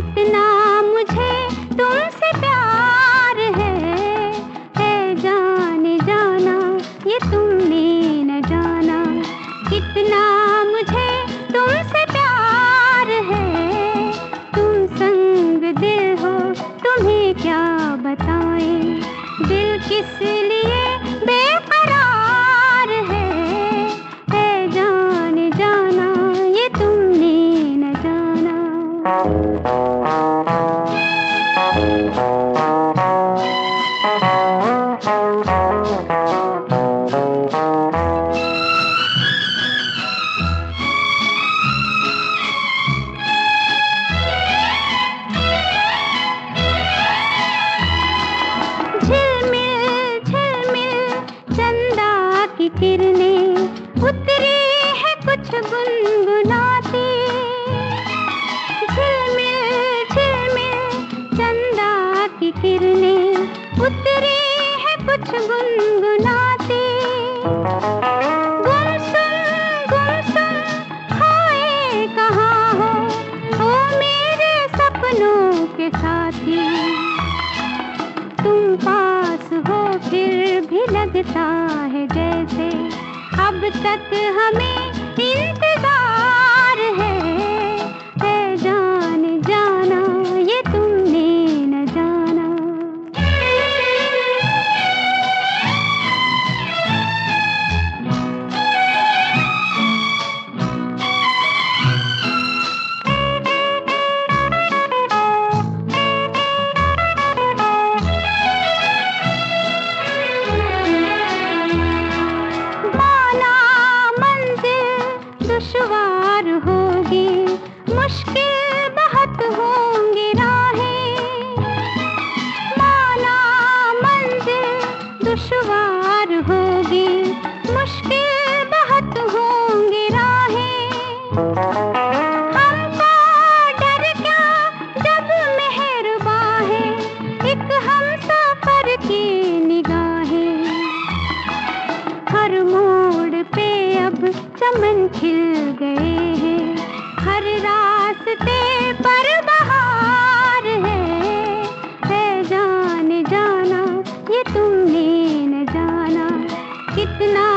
कितना मुझे तुमसे प्यार है। है जाने जाना, ये तुमने न जाना। कितना मुझे तुमसे प्यार है। तुम संग दिल हो, तुम्हें क्या बताएँ? दिल किस किरणें उतरी है कुछ गुनगुनाती। झिलमिल झिलमिल, चंदा की किरणें उतरी है कुछ गुनगुनाती। के साथी। तुम पास हो फिर भी लगता है अब तक हमें इंतज़ार दुश्वार होगी, मुश्किल बहुत होंगी राहें। तो की हर मोड़ पे अब चमन खिल गए हैं, हर रास्ते पर कितना